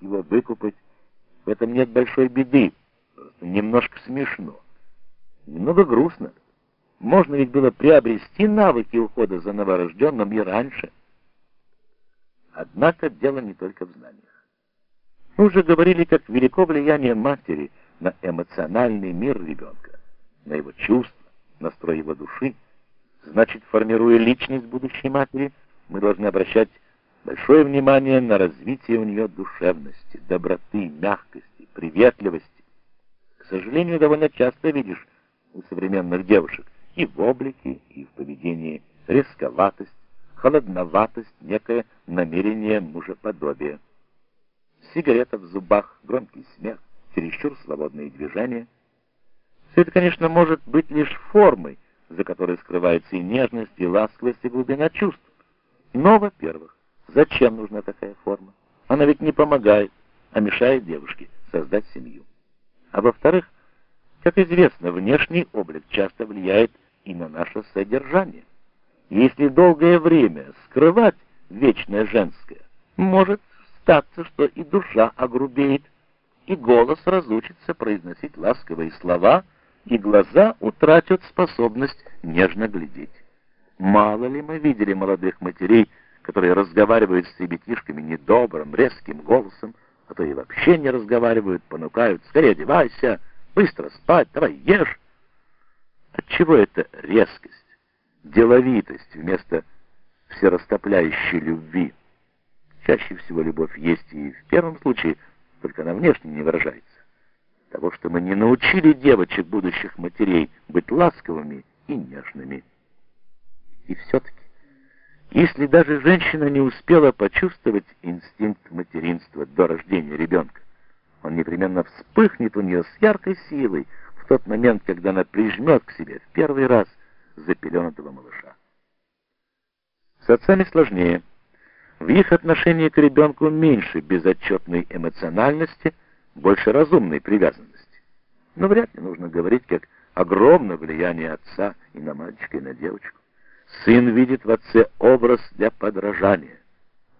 его выкупать. В этом нет большой беды, немножко смешно. Немного грустно. Можно ведь было приобрести навыки ухода за новорожденным и раньше. Однако дело не только в знаниях. Мы уже говорили, как велико влияние матери на эмоциональный мир ребенка, на его чувства, настрой его души. Значит, формируя личность будущей матери, мы должны обращать большое внимание на развитие у нее душевности, доброты, мягкости, приветливости. К сожалению, довольно часто видишь у современных девушек и в облике, и в поведении резковатость, холодноватость, некое намерение мужеподобия. Сигарета в зубах, громкий смех, чересчур свободные движения. Все это, конечно, может быть лишь формой, за которой скрывается и нежность, и ласковость, и глубина чувств. Но, во-первых, зачем нужна такая форма? Она ведь не помогает, а мешает девушке создать семью. А во-вторых, как известно, внешний облик часто влияет и на наше содержание. Если долгое время скрывать вечное женское, может статься, что и душа огрубеет, и голос разучится произносить ласковые слова, и глаза утратят способность нежно глядеть. Мало ли мы видели молодых матерей, которые разговаривают с ребятишками недобрым, резким голосом, а то и вообще не разговаривают, понукают, скорее одевайся, быстро спать, давай ешь. Отчего это резкость, деловитость вместо всерастопляющей любви? Чаще всего любовь есть и в первом случае, только она внешне не выражается. Того, что мы не научили девочек, будущих матерей, быть ласковыми и нежными. И все-таки, если даже женщина не успела почувствовать инстинкт материнства до рождения ребенка, он непременно вспыхнет у нее с яркой силой, в тот момент, когда она прижмет к себе в первый раз запеленутого малыша. С отцами сложнее. В их отношении к ребенку меньше безотчетной эмоциональности, больше разумной привязанности. Но вряд ли нужно говорить, как огромное влияние отца и на мальчика, и на девочку. Сын видит в отце образ для подражания.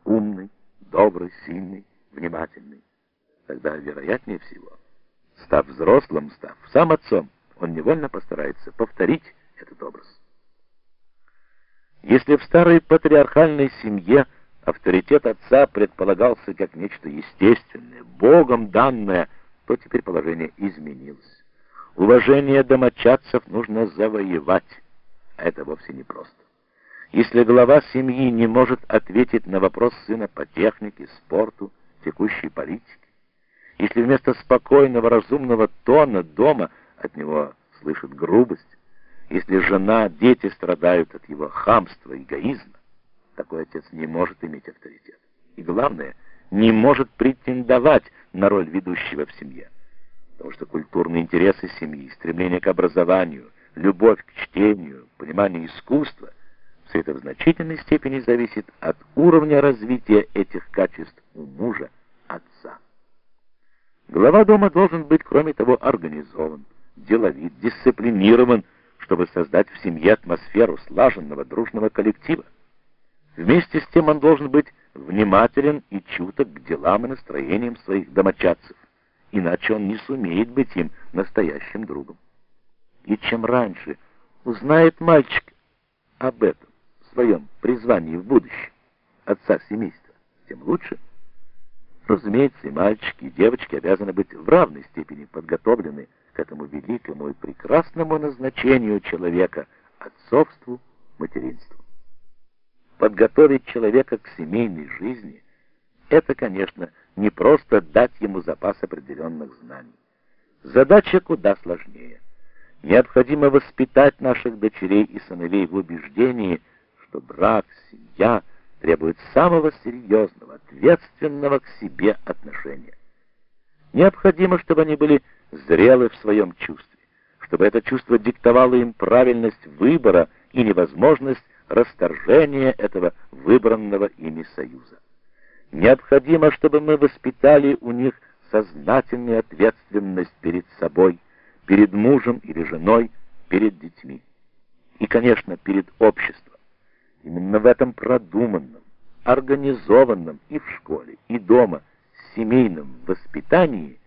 Умный, добрый, сильный, внимательный. Тогда, вероятнее всего, Став взрослым, став сам отцом, он невольно постарается повторить этот образ. Если в старой патриархальной семье авторитет отца предполагался как нечто естественное, Богом данное, то теперь положение изменилось. Уважение домочадцев нужно завоевать, это вовсе не просто. Если глава семьи не может ответить на вопрос сына по технике, спорту, текущей политике, если вместо спокойного, разумного тона дома от него слышит грубость, если жена, дети страдают от его хамства, эгоизма, такой отец не может иметь авторитет. И главное, не может претендовать на роль ведущего в семье. Потому что культурные интересы семьи, стремление к образованию, любовь к чтению, понимание искусства, все это в значительной степени зависит от уровня развития этих качеств у мужа, отца. Глава дома должен быть, кроме того, организован, деловит, дисциплинирован, чтобы создать в семье атмосферу слаженного, дружного коллектива. Вместе с тем он должен быть внимателен и чуток к делам и настроениям своих домочадцев, иначе он не сумеет быть им настоящим другом. И чем раньше узнает мальчик об этом, своем призвании в будущем, отца семейства, тем лучше. Разумеется, и мальчики, и девочки обязаны быть в равной степени подготовлены к этому великому и прекрасному назначению человека — отцовству, материнству. Подготовить человека к семейной жизни — это, конечно, не просто дать ему запас определенных знаний. Задача куда сложнее. Необходимо воспитать наших дочерей и сыновей в убеждении, что брак, семья — требует самого серьезного, ответственного к себе отношения. Необходимо, чтобы они были зрелы в своем чувстве, чтобы это чувство диктовало им правильность выбора и невозможность расторжения этого выбранного ими союза. Необходимо, чтобы мы воспитали у них сознательную ответственность перед собой, перед мужем или женой, перед детьми и, конечно, перед обществом. Именно в этом продуманном, организованном и в школе, и дома семейном воспитании